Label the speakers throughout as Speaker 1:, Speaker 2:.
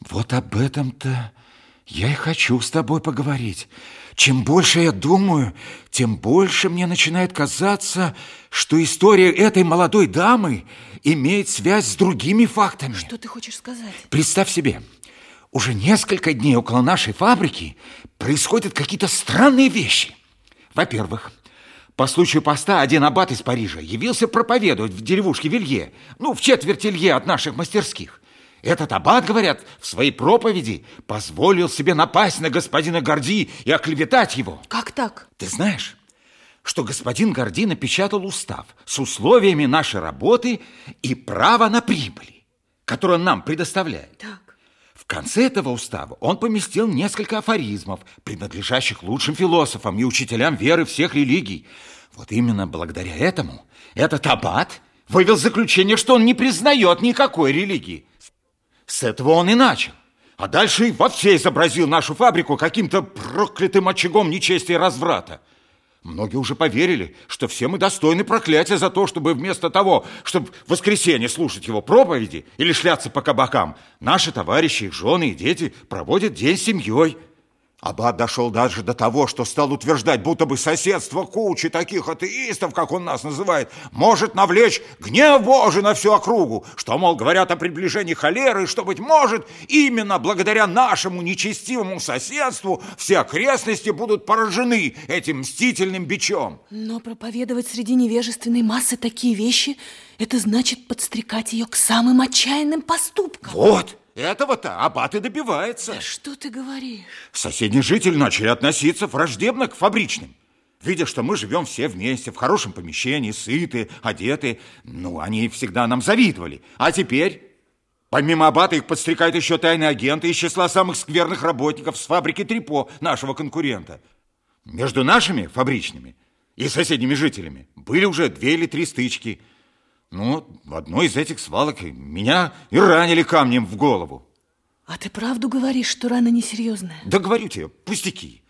Speaker 1: Вот об этом-то я и хочу с тобой поговорить. Чем больше я думаю, тем больше мне начинает казаться, что история этой молодой дамы имеет связь с другими фактами.
Speaker 2: Что ты хочешь сказать?
Speaker 1: Представь себе, уже несколько дней около нашей фабрики происходят какие-то странные вещи. Во-первых, по случаю поста один аббат из Парижа явился проповедовать в деревушке Вилье, ну, в четверть Илье от наших мастерских. Этот аббат, говорят, в своей проповеди позволил себе напасть на господина Горди и оклеветать его.
Speaker 2: Как так?
Speaker 1: Ты знаешь, что господин Горди напечатал устав с условиями нашей работы и право на прибыль, которое он нам предоставляет.
Speaker 2: Так.
Speaker 1: В конце этого устава он поместил несколько афоризмов, принадлежащих лучшим философам и учителям веры всех религий. Вот именно благодаря этому этот аббат вывел заключение, что он не признает никакой религии. С этого он и начал. А дальше и во все изобразил нашу фабрику каким-то проклятым очагом нечестия и разврата. Многие уже поверили, что все мы достойны проклятия за то, чтобы вместо того, чтобы в воскресенье слушать его проповеди или шляться по кабакам, наши товарищи, их жены и дети проводят день с семьей. Аббат дошел даже до того, что стал утверждать, будто бы соседство кучи таких атеистов, как он нас называет, может навлечь гнев Божий на всю округу, что, мол, говорят о приближении холеры, что, быть может, именно благодаря нашему нечестивому соседству все окрестности будут поражены этим мстительным бичом.
Speaker 2: Но проповедовать среди невежественной массы такие вещи, это значит подстрекать ее к самым отчаянным поступкам.
Speaker 1: Вот! Этого-то аббат и добивается.
Speaker 2: Да что ты говоришь?
Speaker 1: Соседние жители начали относиться враждебно к фабричным. Видя, что мы живем все вместе, в хорошем помещении, сыты, одеты, ну, они всегда нам завидовали. А теперь, помимо аббата, их подстрекают еще тайные агенты из числа самых скверных работников с фабрики Трипо, нашего конкурента. Между нашими фабричными и соседними жителями были уже две или три стычки – ну, в одной из этих свалок меня и ранили камнем в голову.
Speaker 2: А ты правду говоришь, что рана несерьезная?
Speaker 1: Да говорю тебе, пустяки.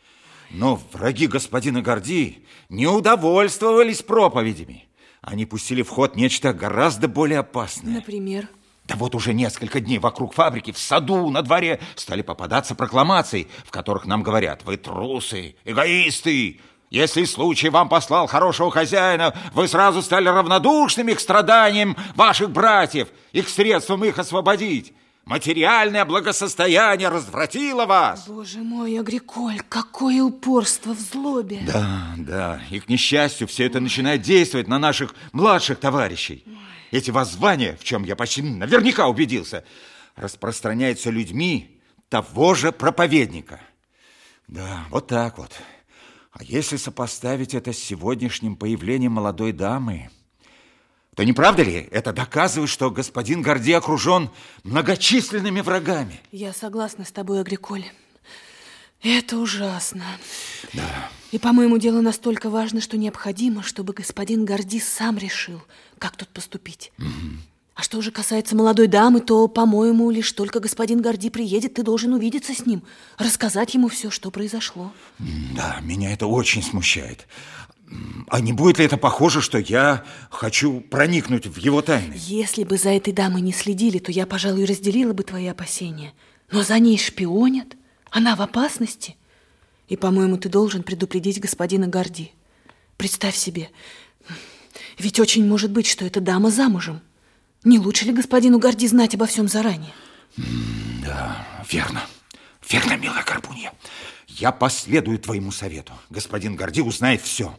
Speaker 1: Но враги господина Горди не удовольствовались проповедями. Они пустили в ход нечто гораздо более опасное.
Speaker 2: Например?
Speaker 1: Да вот уже несколько дней вокруг фабрики, в саду, на дворе стали попадаться прокламации, в которых нам говорят, вы трусы, эгоисты, если случай вам послал хорошего хозяина, вы сразу стали равнодушными к страданиям ваших братьев и к средствам их освободить. Материальное благосостояние развратило вас.
Speaker 2: Боже мой, Агриколь, какое упорство в злобе.
Speaker 1: Да, да, и к несчастью все это начинает действовать на наших младших товарищей. Эти воззвания, в чем я почти наверняка убедился, распространяются людьми того же проповедника. Да, вот так вот. А если сопоставить это с сегодняшним появлением молодой дамы, то не правда ли это доказывает, что господин Горди окружен многочисленными врагами?
Speaker 2: Я согласна с тобой, Агриколь. Это ужасно.
Speaker 1: Да.
Speaker 2: И, по-моему, дело настолько важно, что необходимо, чтобы господин Горди сам решил, как тут поступить.
Speaker 1: Угу.
Speaker 2: А что же касается молодой дамы, то, по-моему, лишь только господин Горди приедет, ты должен увидеться с ним, рассказать ему все, что произошло.
Speaker 1: Да, меня это очень смущает. А не будет ли это похоже, что я хочу проникнуть в его тайны?
Speaker 2: Если бы за этой дамой не следили, то я, пожалуй, разделила бы твои опасения. Но за ней шпионят, она в опасности. И, по-моему, ты должен предупредить господина Горди. Представь себе, ведь очень может быть, что эта дама замужем. Не лучше ли господину Горди знать обо всем заранее?
Speaker 1: Да, верно. Верно, милая Карпунья. Я последую твоему совету. Господин Горди узнает все.